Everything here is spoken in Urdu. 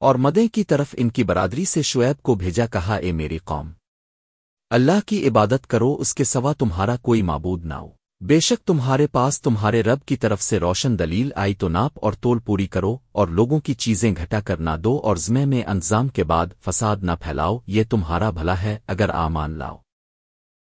اور مدے کی طرف ان کی برادری سے شعیب کو بھیجا کہا، اے میری قوم، اللہ کی عبادت کرو، اس کے سوا تمہارا کوئی معبود نہ ہو۔ بے شک تمہارے پاس تمہارے رب کی طرف سے روشن دلیل آئی تو ناپ اور تول پوری کرو اور لوگوں کی چیزیں گھٹا کر نہ دو اور زمے میں انظام کے بعد فساد نہ پھیلاؤ، یہ تمہارا بھلا ہے، اگر آمان لاؤ۔